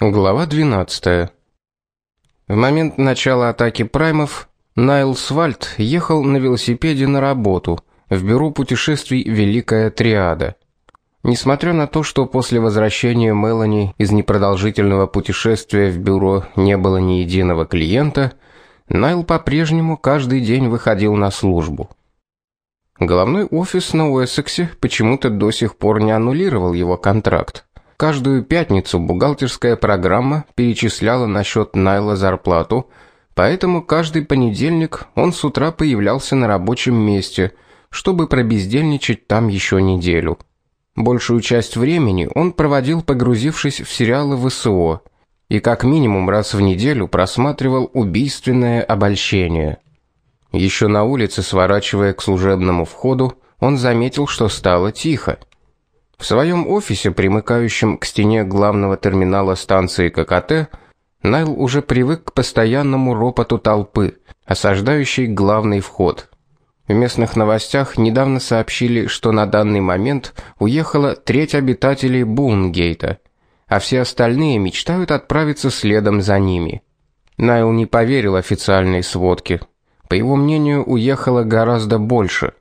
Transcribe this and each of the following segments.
Глава 12. В момент начала атаки праймов Найл Свальд ехал на велосипеде на работу в бюро путешествий Великая Триада. Несмотря на то, что после возвращения Мелани из непродолжительного путешествия в бюро не было ни единого клиента, Найл по-прежнему каждый день выходил на службу. Головной офис на Уэссексе почему-то до сих пор не аннулировал его контракт. Каждую пятницу бухгалтерская программа перечисляла на счет Найла зарплату, поэтому каждый понедельник он с утра появлялся на рабочем месте, чтобы пробездельничать там еще неделю. Большую часть времени он проводил погрузившись в сериалы ВСО и как минимум раз в неделю просматривал Убийственное обольщение. Еще на улице, сворачивая к служебному входу, он заметил, что стало тихо. В своем офисе, примыкающем к стене главного терминала станции ККТ, Найл уже привык к постоянному ропоту толпы, осаждающей главный вход. В местных новостях недавно сообщили, что на данный момент уехала треть обитателей Бунгейта, а все остальные мечтают отправиться следом за ними. Найл не поверил официальной сводке. По его мнению, уехало гораздо больше.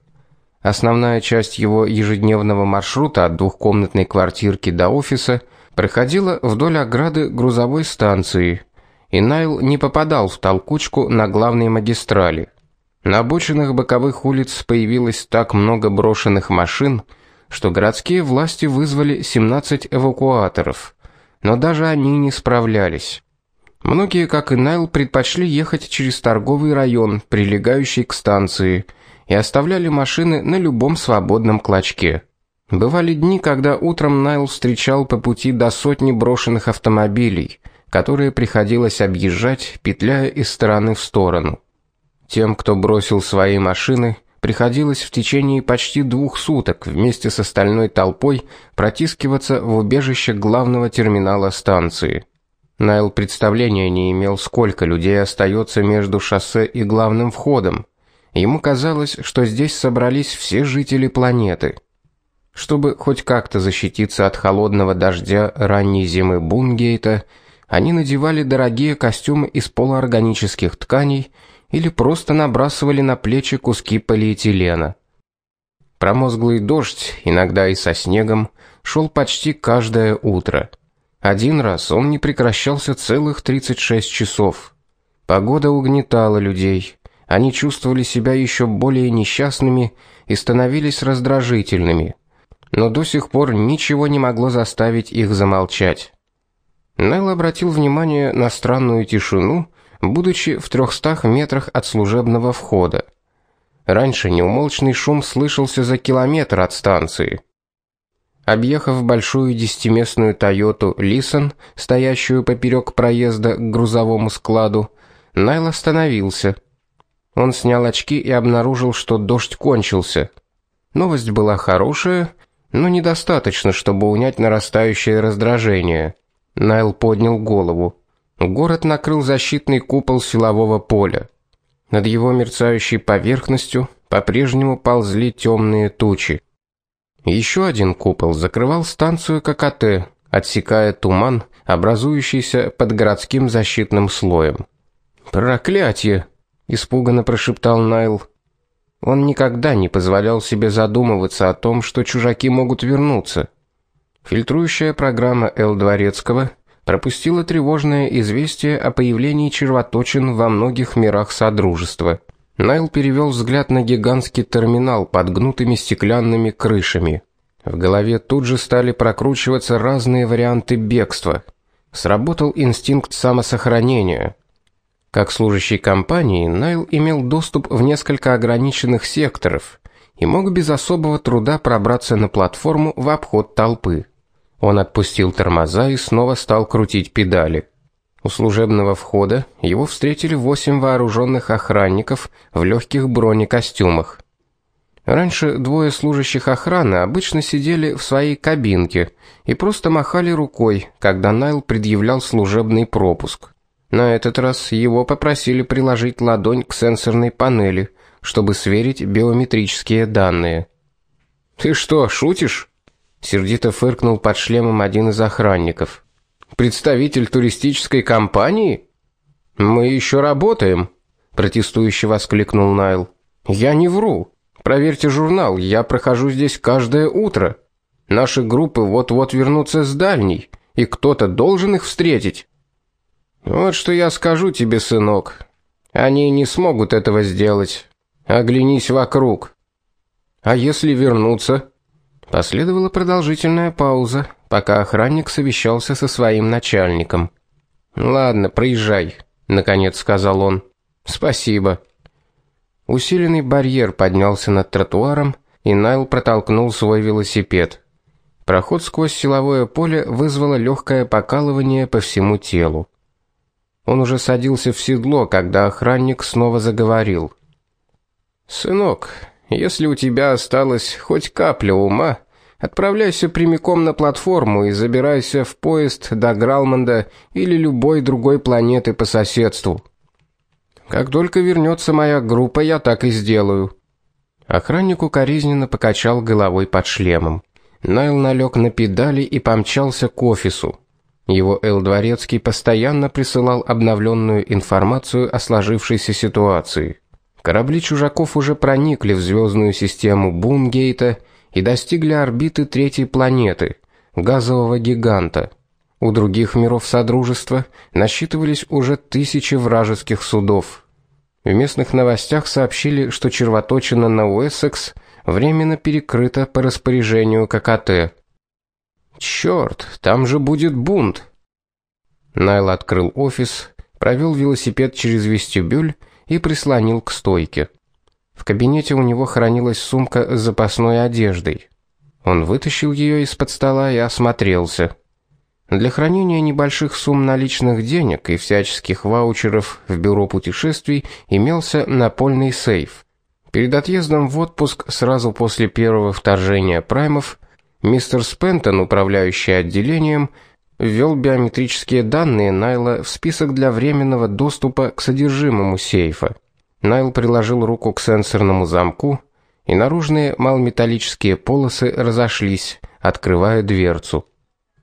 Основная часть его ежедневного маршрута от двухкомнатной квартирки до офиса проходила вдоль ограды грузовой станции, и Найл не попадал в толкучку на главной магистрали. На обочинах боковых улиц появилось так много брошенных машин, что городские власти вызвали 17 эвакуаторов, но даже они не справлялись. Многие, как и Найл, предпочли ехать через торговый район, прилегающий к станции, и оставляли машины на любом свободном клочке. Бывали дни, когда утром Найл встречал по пути до сотни брошенных автомобилей, которые приходилось объезжать, петляя из стороны в сторону. Тем, кто бросил свои машины, приходилось в течение почти двух суток вместе с остальной толпой протискиваться в убежище главного терминала станции. Найл представления не имел, сколько людей остается между шоссе и главным входом, Ему казалось, что здесь собрались все жители планеты. Чтобы хоть как-то защититься от холодного дождя ранней зимы Бунгейта, они надевали дорогие костюмы из полуорганических тканей или просто набрасывали на плечи куски полиэтилена. Промозглый дождь, иногда и со снегом, шел почти каждое утро. Один раз он не прекращался целых 36 часов. Погода угнетала людей. Они чувствовали себя еще более несчастными и становились раздражительными. Но до сих пор ничего не могло заставить их замолчать. Нел обратил внимание на странную тишину, будучи в трехстах метрах от служебного входа. Раньше неумолчный шум слышался за километр от станции. Объехав большую десятиместную Toyota Lison, стоящую поперек проезда к грузовому складу, Найл остановился – он снял очки и обнаружил, что дождь кончился. Новость была хорошая, но недостаточно, чтобы унять нарастающее раздражение. Найл поднял голову. Город накрыл защитный купол силового поля. Над его мерцающей поверхностью по-прежнему ползли темные тучи. Еще один купол закрывал станцию ККТ, отсекая туман, образующийся под городским защитным слоем. Проклятие, испуганно прошептал Найл. Он никогда не позволял себе задумываться о том, что чужаки могут вернуться. Фильтрующая программа Л Дворецкого пропустила тревожное известие о появлении червоточин во многих мирах содружества. Найл перевел взгляд на гигантский терминал под гнутыми стеклянными крышами. В голове тут же стали прокручиваться разные варианты бегства. Сработал инстинкт самосохранения. Как служащий компании, Найл имел доступ в несколько ограниченных секторов и мог без особого труда пробраться на платформу в обход толпы. Он отпустил тормоза и снова стал крутить педали. У служебного входа его встретили восемь вооруженных охранников в легких бронекостюмах. Раньше двое служащих охраны обычно сидели в своей кабинке и просто махали рукой, когда Найл предъявлял служебный пропуск. На этот раз его попросили приложить ладонь к сенсорной панели, чтобы сверить биометрические данные. Ты что, шутишь? сердито фыркнул под шлемом один из охранников. Представитель туристической компании? Мы еще работаем, протестующе воскликнул Найл. Я не вру. Проверьте журнал, я прохожу здесь каждое утро. Наши группы вот-вот вернутся с дальней, и кто-то должен их встретить. Вот что я скажу тебе, сынок. Они не смогут этого сделать. Оглянись вокруг. А если вернуться? Последовала продолжительная пауза, пока охранник совещался со своим начальником. Ладно, проезжай, наконец сказал он. Спасибо. Усиленный барьер поднялся над тротуаром, и Найл протолкнул свой велосипед. Проход сквозь силовое поле вызвало легкое покалывание по всему телу. Он уже садился в седло, когда охранник снова заговорил. Сынок, если у тебя осталось хоть капля ума, отправляйся прямиком на платформу и забирайся в поезд до Гралмонда или любой другой планеты по соседству. Как только вернется моя группа, я так и сделаю. Охранник укоризненно покачал головой под шлемом. Найл налег на педали и помчался к офису. Его Эл Дворецкий постоянно присылал обновленную информацию о сложившейся ситуации. Корабли чужаков уже проникли в звездную систему Бумгейта и достигли орбиты третьей планеты газового гиганта. У других миров содружества насчитывались уже тысячи вражеских судов. В местных новостях сообщили, что червоточина на Уэссекс временно перекрыта по распоряжению ККТ. Черт, там же будет бунт. Найл открыл офис, провел велосипед через вестибюль и прислонил к стойке. В кабинете у него хранилась сумка с запасной одеждой. Он вытащил ее из-под стола и осмотрелся. Для хранения небольших сумм наличных денег и всяческих ваучеров в бюро путешествий имелся напольный сейф. Перед отъездом в отпуск сразу после первого вторжения праймов Мистер Спентон, управляющий отделением, ввел биометрические данные Найла в список для временного доступа к содержимому сейфа. Найл приложил руку к сенсорному замку, и наружные малометаллические полосы разошлись, открывая дверцу.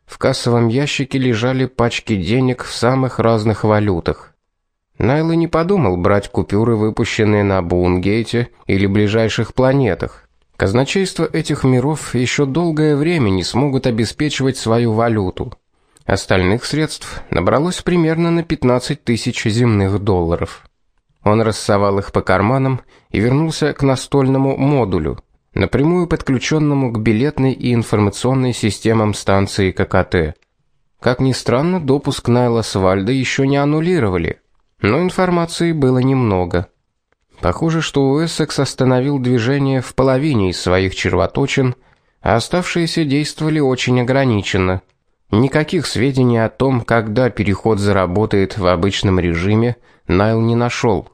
В кассовом ящике лежали пачки денег в самых разных валютах. Найл и не подумал брать купюры, выпущенные на Бунгейте или ближайших планетах. Казначейства этих миров еще долгое время не смогут обеспечивать свою валюту. Остальных средств набралось примерно на 15 тысяч земных долларов. Он рассовал их по карманам и вернулся к настольному модулю, напрямую подключенному к билетной и информационной системам станции ККТ. Как ни странно, допуск Найла Свальда еще не аннулировали, но информации было немного. Похоже, что Уэссекс остановил движение в половине из своих червоточин, а оставшиеся действовали очень ограниченно. Никаких сведений о том, когда переход заработает в обычном режиме, Найл не нашел.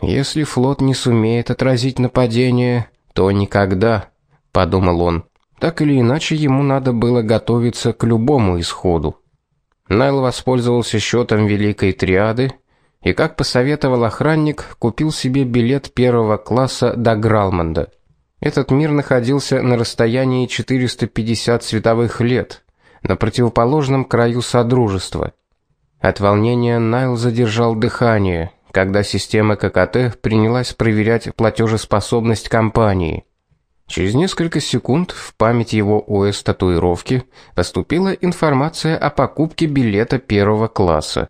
Если флот не сумеет отразить нападение, то никогда, подумал он. Так или иначе ему надо было готовиться к любому исходу. Найл воспользовался счетом Великой Триады и, как посоветовал охранник, купил себе билет первого класса до Гралмонда. Этот мир находился на расстоянии 450 световых лет, на противоположном краю содружества. От волнения Найл задержал дыхание, когда система ККТ принялась проверять платежеспособность компании. Через несколько секунд в память его ОС татуировки поступила информация о покупке билета первого класса.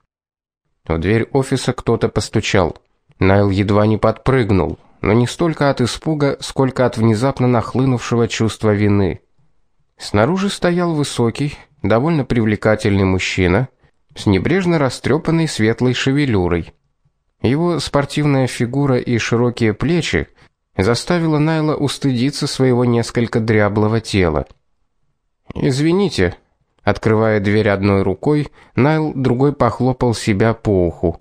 В дверь офиса кто-то постучал. Найл едва не подпрыгнул, но не столько от испуга, сколько от внезапно нахлынувшего чувства вины. Снаружи стоял высокий, довольно привлекательный мужчина с небрежно растрепанной светлой шевелюрой. Его спортивная фигура и широкие плечи заставило Найла устыдиться своего несколько дряблого тела. "Извините", Открывая дверь одной рукой, Найл другой похлопал себя по уху.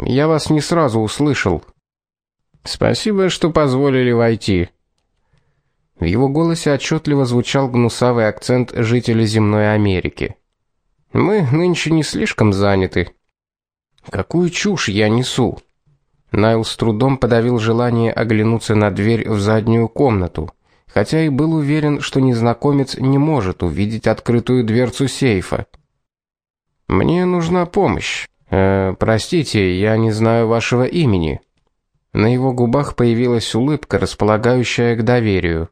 Я вас не сразу услышал. Спасибо, что позволили войти. В его голосе отчетливо звучал гнусавый акцент жителя земной Америки. Мы нынче не слишком заняты. Какую чушь я несу? Найл с трудом подавил желание оглянуться на дверь в заднюю комнату хотя и был уверен, что незнакомец не может увидеть открытую дверцу сейфа. Мне нужна помощь. Э, простите, я не знаю вашего имени. На его губах появилась улыбка, располагающая к доверию.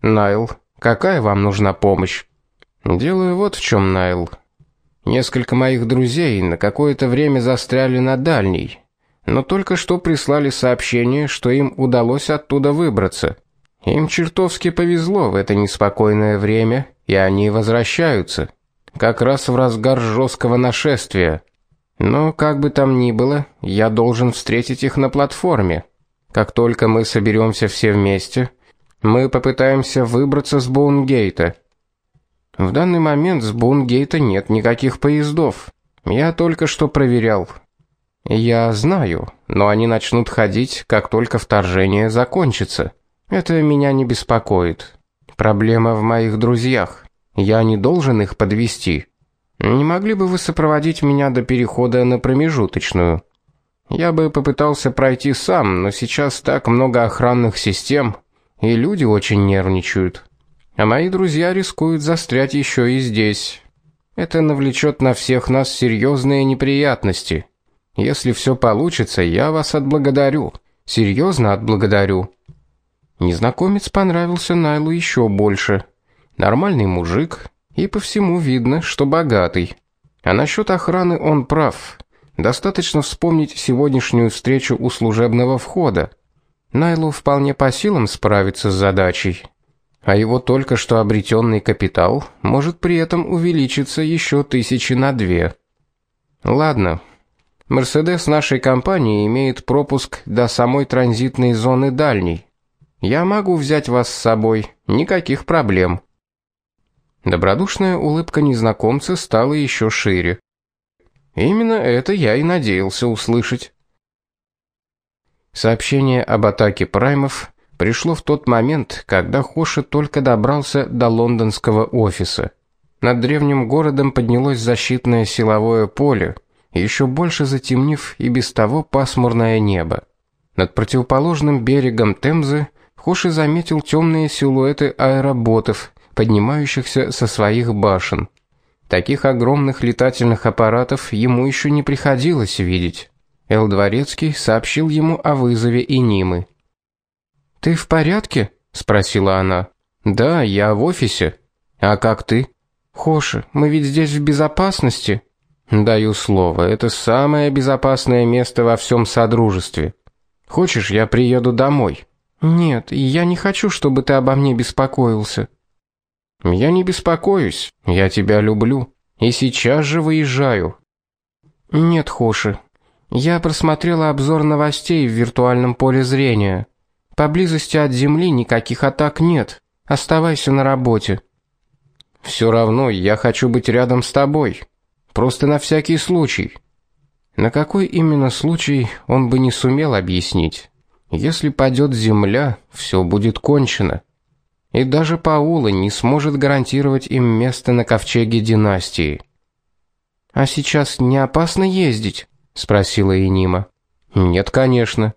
Найл, какая вам нужна помощь? Делаю вот в чем, Найл. Несколько моих друзей на какое-то время застряли на дальней, но только что прислали сообщение, что им удалось оттуда выбраться. Им чертовски повезло в это неспокойное время, и они возвращаются как раз в разгар жесткого нашествия. Но как бы там ни было, я должен встретить их на платформе. Как только мы соберемся все вместе, мы попытаемся выбраться с Боунгейта. В данный момент с Боунгейта нет никаких поездов. Я только что проверял. Я знаю, но они начнут ходить, как только вторжение закончится. Это меня не беспокоит. Проблема в моих друзьях. Я не должен их подвести. Не могли бы вы сопроводить меня до перехода на промежуточную? Я бы попытался пройти сам, но сейчас так много охранных систем, и люди очень нервничают. А мои друзья рискуют застрять еще и здесь. Это навлечет на всех нас серьезные неприятности. Если все получится, я вас отблагодарю. Серьезно отблагодарю. Незнакомец понравился Найлу еще больше. Нормальный мужик, и по всему видно, что богатый. А насчет охраны он прав. Достаточно вспомнить сегодняшнюю встречу у служебного входа. Найлу вполне по силам справиться с задачей. А его только что обретенный капитал может при этом увеличиться еще тысячи на две. Ладно. Мерседес нашей компании имеет пропуск до самой транзитной зоны дальней. Я могу взять вас с собой, никаких проблем. Добродушная улыбка незнакомца стала еще шире. Именно это я и надеялся услышать. Сообщение об атаке праймов пришло в тот момент, когда Хоши только добрался до лондонского офиса. Над древним городом поднялось защитное силовое поле, еще больше затемнив и без того пасмурное небо. Над противоположным берегом Темзы Хоши заметил темные силуэты аэроботов, поднимающихся со своих башен. Таких огромных летательных аппаратов ему еще не приходилось видеть. Эл Дворецкий сообщил ему о вызове Инимы. «Ты в порядке?» — спросила она. «Да, я в офисе. А как ты?» «Хоши, мы ведь здесь в безопасности?» «Даю слово, это самое безопасное место во всем Содружестве. Хочешь, я приеду домой?» «Нет, я не хочу, чтобы ты обо мне беспокоился». Я не беспокоюсь. Я тебя люблю и сейчас же выезжаю. Нет, Хоши. Я просмотрела обзор новостей в виртуальном поле зрения. Поблизости от земли никаких атак нет. Оставайся на работе. Все равно я хочу быть рядом с тобой. Просто на всякий случай. На какой именно случай он бы не сумел объяснить. Если падет земля, все будет кончено и даже Паула не сможет гарантировать им место на ковчеге династии. А сейчас не опасно ездить, спросила Инима. Нет, конечно.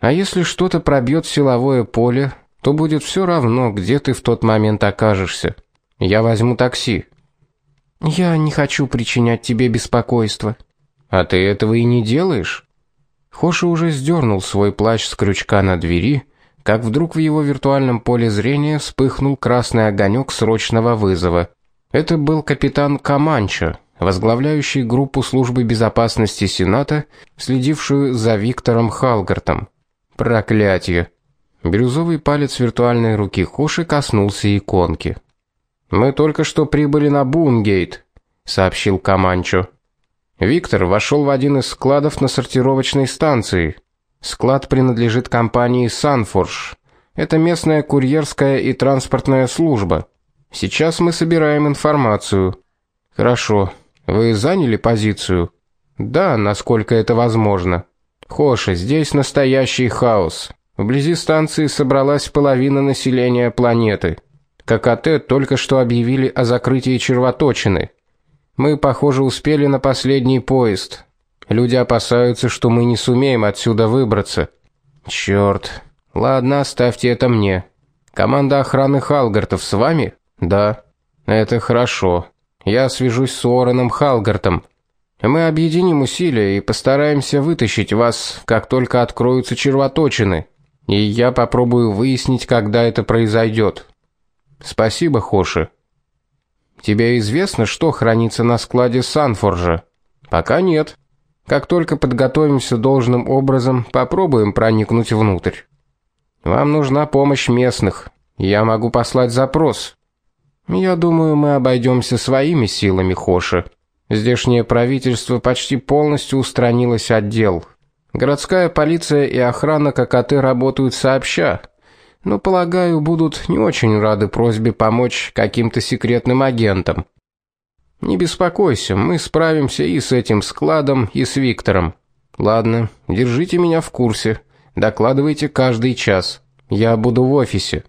А если что-то пробьет силовое поле, то будет все равно, где ты в тот момент окажешься. Я возьму такси. Я не хочу причинять тебе беспокойство. А ты этого и не делаешь? Хоши уже сдернул свой плащ с крючка на двери как вдруг в его виртуальном поле зрения вспыхнул красный огонек срочного вызова. Это был капитан Каманчо, возглавляющий группу службы безопасности Сената, следившую за Виктором Халгартом. Проклятие. Бирюзовый палец виртуальной руки Хоши коснулся иконки. Мы только что прибыли на Бунгейт, сообщил Каманчо. Виктор вошел в один из складов на сортировочной станции. Склад принадлежит компании Санфорж. Это местная курьерская и транспортная служба. Сейчас мы собираем информацию. Хорошо. Вы заняли позицию? Да, насколько это возможно. Хоша, здесь настоящий хаос. Вблизи станции собралась половина населения планеты. ККТ только что объявили о закрытии червоточины. Мы, похоже, успели на последний поезд. Люди опасаются, что мы не сумеем отсюда выбраться. Черт. Ладно, оставьте это мне. Команда охраны Халгартов с вами? Да. Это хорошо. Я свяжусь с Уорреном Халгартом. Мы объединим усилия и постараемся вытащить вас, как только откроются червоточины. И я попробую выяснить, когда это произойдет. Спасибо, Хоши. Тебе известно, что хранится на складе Санфоржа? Пока нет. Как только подготовимся должным образом, попробуем проникнуть внутрь. Вам нужна помощь местных. Я могу послать запрос. Я думаю, мы обойдемся своими силами, Хоши. Здешнее правительство почти полностью устранилось от дел. Городская полиция и охрана ККТ работают сообща. Но, полагаю, будут не очень рады просьбе помочь каким-то секретным агентам. Не беспокойся, мы справимся и с этим складом, и с Виктором. Ладно, держите меня в курсе. Докладывайте каждый час. Я буду в офисе.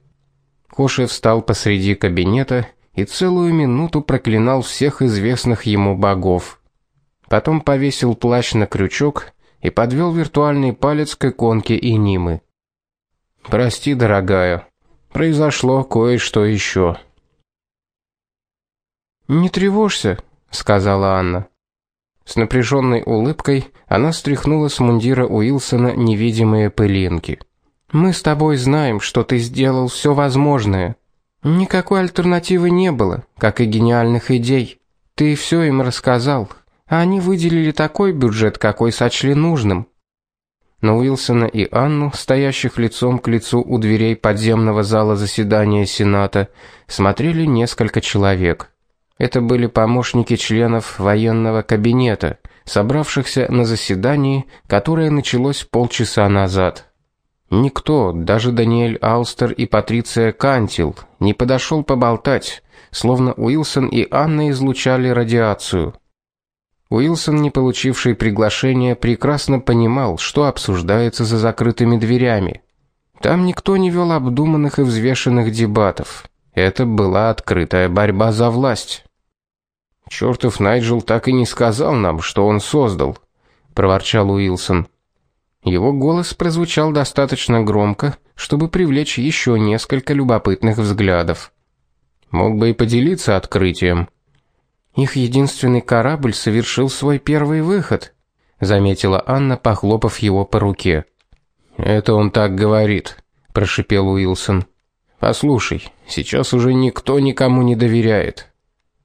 Коша встал посреди кабинета и целую минуту проклинал всех известных ему богов. Потом повесил плащ на крючок и подвел виртуальный палец к иконке Инимы. Прости, дорогая. Произошло кое-что еще. Не тревожься, сказала Анна. С напряженной улыбкой она стряхнула с мундира Уилсона невидимые пылинки. Мы с тобой знаем, что ты сделал все возможное. Никакой альтернативы не было, как и гениальных идей. Ты все им рассказал, а они выделили такой бюджет, какой сочли нужным. На Уилсона и Анну, стоящих лицом к лицу у дверей подземного зала заседания Сената, смотрели несколько человек. Это были помощники членов военного кабинета, собравшихся на заседании, которое началось полчаса назад. Никто, даже Даниэль Аустер и Патриция Кантил, не подошел поболтать, словно Уилсон и Анна излучали радиацию. Уилсон, не получивший приглашения, прекрасно понимал, что обсуждается за закрытыми дверями. Там никто не вел обдуманных и взвешенных дебатов. Это была открытая борьба за власть. Чёртов Найджел так и не сказал нам, что он создал, проворчал Уилсон. Его голос прозвучал достаточно громко, чтобы привлечь еще несколько любопытных взглядов. Мог бы и поделиться открытием. Их единственный корабль совершил свой первый выход, заметила Анна, похлопав его по руке. Это он так говорит, прошипел Уилсон. Послушай, сейчас уже никто никому не доверяет.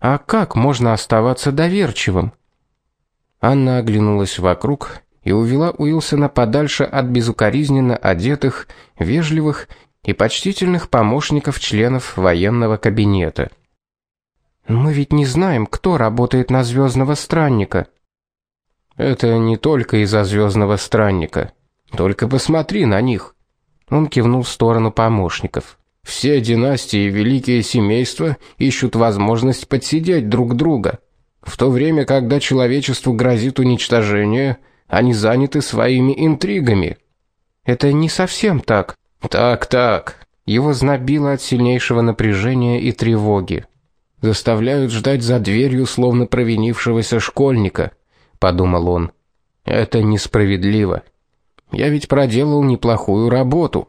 А как можно оставаться доверчивым? Анна оглянулась вокруг и увела Уилсона подальше от безукоризненно одетых, вежливых и почтительных помощников членов военного кабинета. Мы ведь не знаем, кто работает на звездного странника. Это не только из-за звездного странника. Только посмотри на них. Он кивнул в сторону помощников. Все династии и великие семейства ищут возможность подсидеть друг друга. В то время, когда человечеству грозит уничтожение, они заняты своими интригами. Это не совсем так. Так, так. Его знобило от сильнейшего напряжения и тревоги. Заставляют ждать за дверью словно провинившегося школьника, подумал он. Это несправедливо. Я ведь проделал неплохую работу.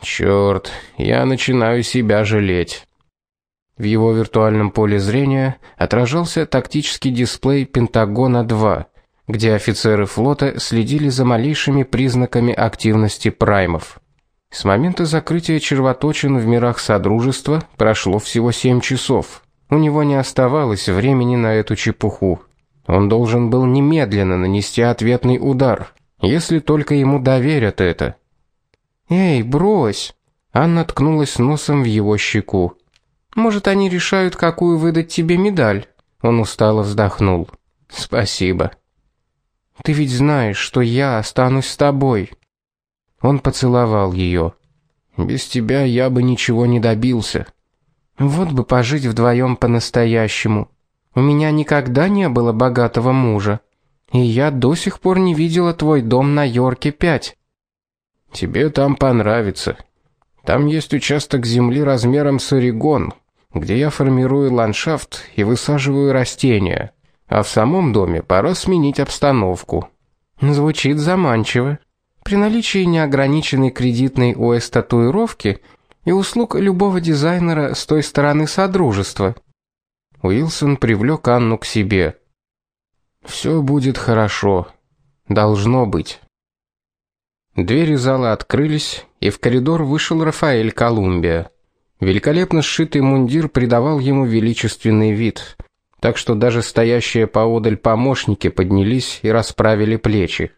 Черт, я начинаю себя жалеть. В его виртуальном поле зрения отражался тактический дисплей Пентагона 2 где офицеры флота следили за малейшими признаками активности праймов. С момента закрытия червоточин в мирах содружества прошло всего 7 часов. У него не оставалось времени на эту чепуху. Он должен был немедленно нанести ответный удар, если только ему доверят это. Эй, брось. Анна ткнулась носом в его щеку. Может, они решают, какую выдать тебе медаль? Он устало вздохнул. Спасибо. Ты ведь знаешь, что я останусь с тобой. Он поцеловал ее. Без тебя я бы ничего не добился. Вот бы пожить вдвоем по-настоящему. У меня никогда не было богатого мужа, и я до сих пор не видела твой дом на Йорке 5. Тебе там понравится. Там есть участок земли размером с Орегон, где я формирую ландшафт и высаживаю растения. А в самом доме пора сменить обстановку. Звучит заманчиво. При наличии неограниченной кредитной ОС-татуировки и услуг любого дизайнера с той стороны содружества. Уилсон привлек Анну к себе. Все будет хорошо. Должно быть. Двери зала открылись, и в коридор вышел Рафаэль Колумбия. Великолепно сшитый мундир придавал ему величественный вид, так что даже стоящие поодаль помощники поднялись и расправили плечи.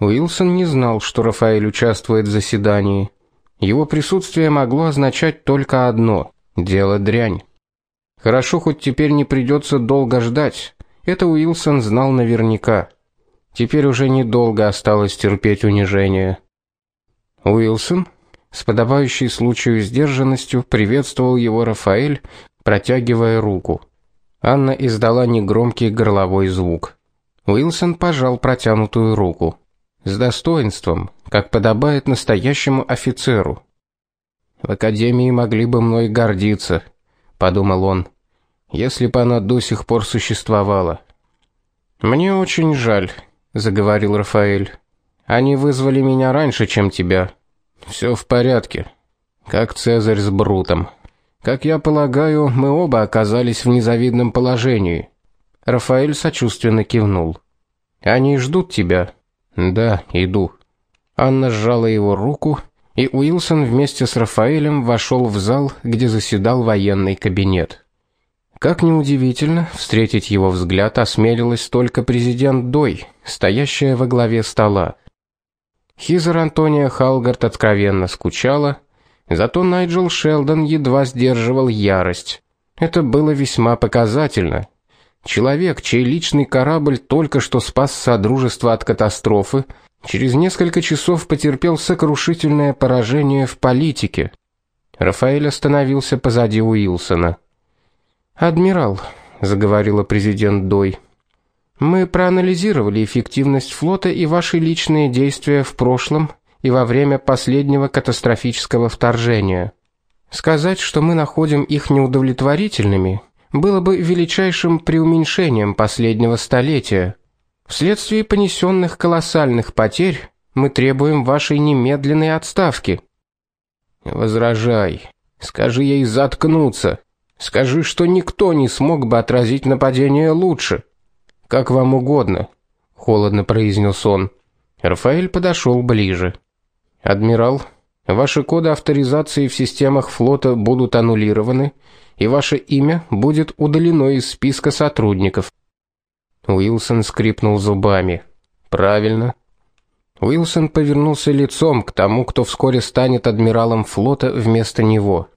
Уилсон не знал, что Рафаэль участвует в заседании. Его присутствие могло означать только одно дело дрянь. Хорошо хоть теперь не придется долго ждать. Это Уилсон знал наверняка. Теперь уже недолго осталось терпеть унижение. Уилсон с подобающей случаю сдержанностью приветствовал его Рафаэль, протягивая руку. Анна издала негромкий горловой звук. Уилсон пожал протянутую руку с достоинством, как подобает настоящему офицеру. В академии могли бы мной гордиться, подумал он. Если бы она до сих пор существовала. Мне очень жаль, заговорил Рафаэль. Они вызвали меня раньше, чем тебя. Все в порядке. Как Цезарь с Брутом. Как я полагаю, мы оба оказались в незавидном положении. Рафаэль сочувственно кивнул. Они ждут тебя. Да, иду. Анна сжала его руку, и Уилсон вместе с Рафаэлем вошел в зал, где заседал военный кабинет. Как ни удивительно, встретить его взгляд осмелилась только президент Дой, стоящая во главе стола. Хизер Антония Халгард откровенно скучала, зато Найджел Шелдон едва сдерживал ярость. Это было весьма показательно. Человек, чей личный корабль только что спас содружество от катастрофы, через несколько часов потерпел сокрушительное поражение в политике. Рафаэль остановился позади Уилсона. "Адмирал", заговорила президент Дой. "Мы проанализировали эффективность флота и ваши личные действия в прошлом и во время последнего катастрофического вторжения. Сказать, что мы находим их неудовлетворительными, было бы величайшим преуменьшением последнего столетия. Вследствие понесенных колоссальных потерь мы требуем вашей немедленной отставки. Возражай. Скажи ей заткнуться. Скажи, что никто не смог бы отразить нападение лучше. Как вам угодно, холодно произнес он. Рафаэль подошел ближе. Адмирал, ваши коды авторизации в системах флота будут аннулированы и ваше имя будет удалено из списка сотрудников. Уилсон скрипнул зубами. Правильно. Уилсон повернулся лицом к тому, кто вскоре станет адмиралом флота вместо него.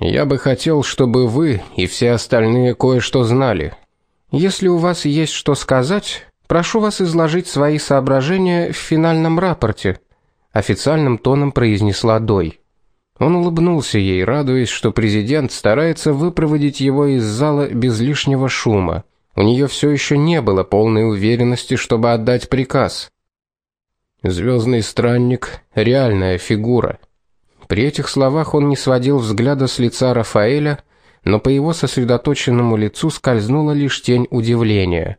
Я бы хотел, чтобы вы и все остальные кое-что знали. Если у вас есть что сказать, прошу вас изложить свои соображения в финальном рапорте, официальным тоном произнесла Дой. Он улыбнулся ей, радуясь, что президент старается выпроводить его из зала без лишнего шума. У нее все еще не было полной уверенности, чтобы отдать приказ. Звездный странник реальная фигура. При этих словах он не сводил взгляда с лица Рафаэля, но по его сосредоточенному лицу скользнула лишь тень удивления.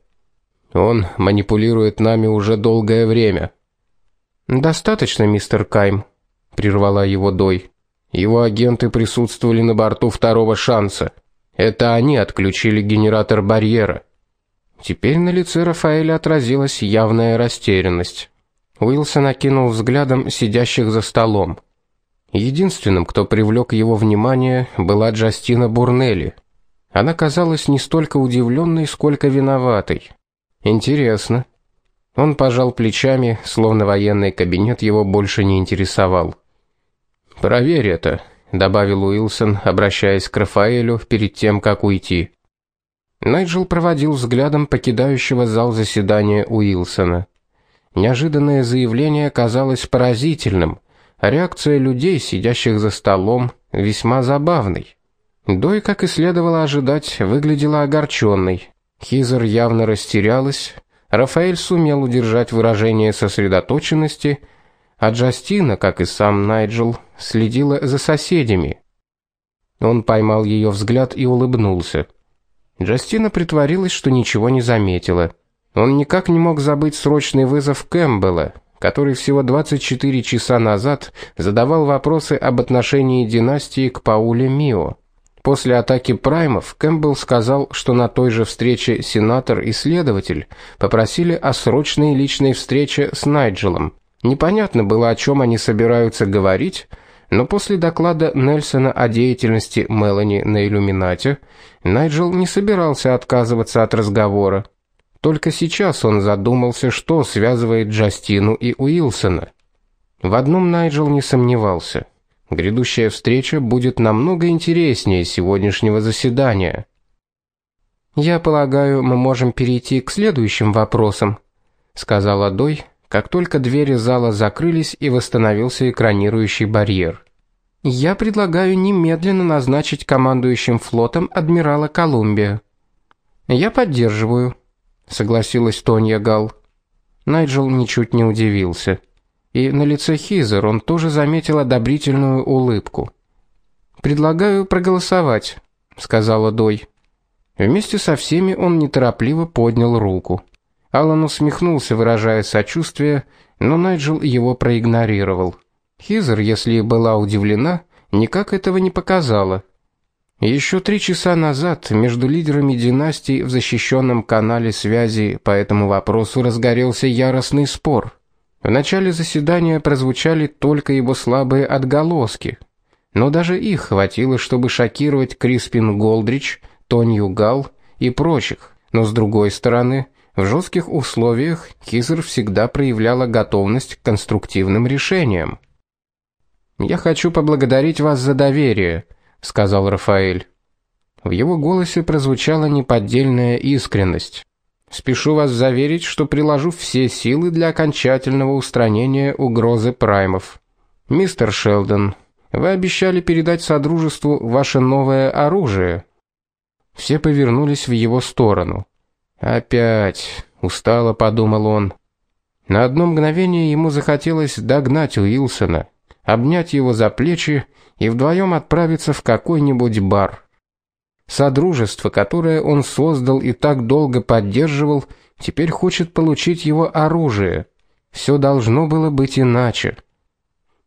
Он манипулирует нами уже долгое время. Достаточно, мистер Кайм, прервала его Дой. Его агенты присутствовали на борту второго шанса. Это они отключили генератор барьера. Теперь на лице Рафаэля отразилась явная растерянность. Уилсон окинул взглядом сидящих за столом. Единственным, кто привлек его внимание, была Джастина Бурнелли. Она казалась не столько удивленной, сколько виноватой. Интересно. Он пожал плечами, словно военный кабинет его больше не интересовал. Проверь это, добавил Уилсон, обращаясь к Рафаэлю перед тем, как уйти. Найджел проводил взглядом покидающего зал заседания Уилсона. Неожиданное заявление казалось поразительным, а реакция людей, сидящих за столом, весьма забавной. Дой, как и следовало ожидать, выглядела огорченной. Хизер явно растерялась. Рафаэль сумел удержать выражение сосредоточенности а Джастина, как и сам Найджел, следила за соседями. Он поймал ее взгляд и улыбнулся. Джастина притворилась, что ничего не заметила. Он никак не мог забыть срочный вызов Кэмпбелла, который всего 24 часа назад задавал вопросы об отношении династии к Пауле Мио. После атаки праймов Кэмпбелл сказал, что на той же встрече сенатор и следователь попросили о срочной личной встрече с Найджелом. Непонятно было, о чем они собираются говорить, но после доклада Нельсона о деятельности Мелани на иллюминате Найджел не собирался отказываться от разговора. Только сейчас он задумался, что связывает Джастину и Уилсона. В одном Найджел не сомневался. Грядущая встреча будет намного интереснее сегодняшнего заседания. Я полагаю, мы можем перейти к следующим вопросам, сказала Дой, как только двери зала закрылись и восстановился экранирующий барьер. Я предлагаю немедленно назначить командующим флотом адмирала Колумбия. Я поддерживаю, согласилась Тонья Гал. Найджел ничуть не удивился. И на лице Хизер он тоже заметил одобрительную улыбку. Предлагаю проголосовать, сказала Дой. Вместе со всеми он неторопливо поднял руку. Алан усмехнулся, выражая сочувствие, но Найджел его проигнорировал. Хизер, если и была удивлена, никак этого не показала. Еще три часа назад между лидерами династий в защищенном канале связи по этому вопросу разгорелся яростный спор. В начале заседания прозвучали только его слабые отголоски, но даже их хватило, чтобы шокировать Криспин Голдрич, Тонью Гал и прочих. Но с другой стороны, в жестких условиях Хизер всегда проявляла готовность к конструктивным решениям. Я хочу поблагодарить вас за доверие, сказал Рафаэль. В его голосе прозвучала неподдельная искренность. Спешу вас заверить, что приложу все силы для окончательного устранения угрозы праймов. Мистер Шелдон, вы обещали передать содружеству ваше новое оружие. Все повернулись в его сторону. Опять, устало подумал он. На одно мгновение ему захотелось догнать Уилсона, обнять его за плечи и вдвоем отправиться в какой-нибудь бар. Содружество, которое он создал и так долго поддерживал, теперь хочет получить его оружие. Все должно было быть иначе.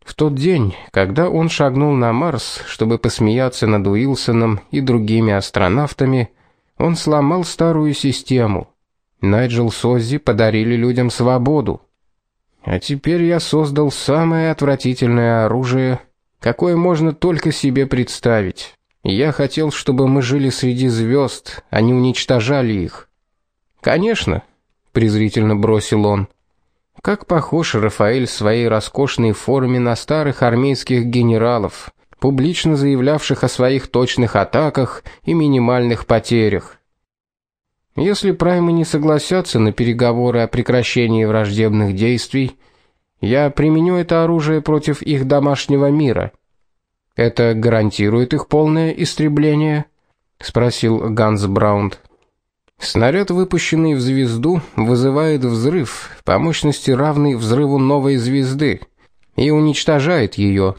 В тот день, когда он шагнул на Марс, чтобы посмеяться над Уилсоном и другими астронавтами, он сломал старую систему. Найджел Соззи подарили людям свободу. А теперь я создал самое отвратительное оружие, какое можно только себе представить. Я хотел, чтобы мы жили среди звезд, а не уничтожали их. Конечно, презрительно бросил он. Как похож Рафаэль в своей роскошной форме на старых армейских генералов публично заявлявших о своих точных атаках и минимальных потерях. Если праймы не согласятся на переговоры о прекращении враждебных действий, я применю это оружие против их домашнего мира. Это гарантирует их полное истребление, спросил Ганс Браунд. Снаряд, выпущенный в звезду, вызывает взрыв по мощности равный взрыву новой звезды и уничтожает ее.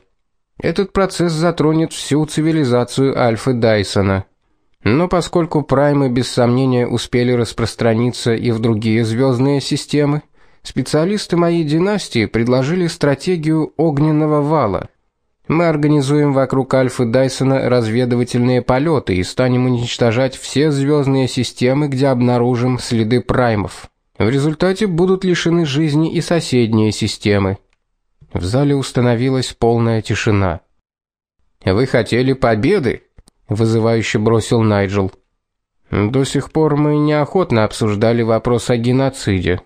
Этот процесс затронет всю цивилизацию Альфы Дайсона. Но поскольку праймы без сомнения успели распространиться и в другие звездные системы, специалисты моей династии предложили стратегию огненного вала. Мы организуем вокруг Альфы Дайсона разведывательные полеты и станем уничтожать все звездные системы, где обнаружим следы праймов. В результате будут лишены жизни и соседние системы. В зале установилась полная тишина. Вы хотели победы? вызывающе бросил Найджел. До сих пор мы неохотно обсуждали вопрос о геноциде,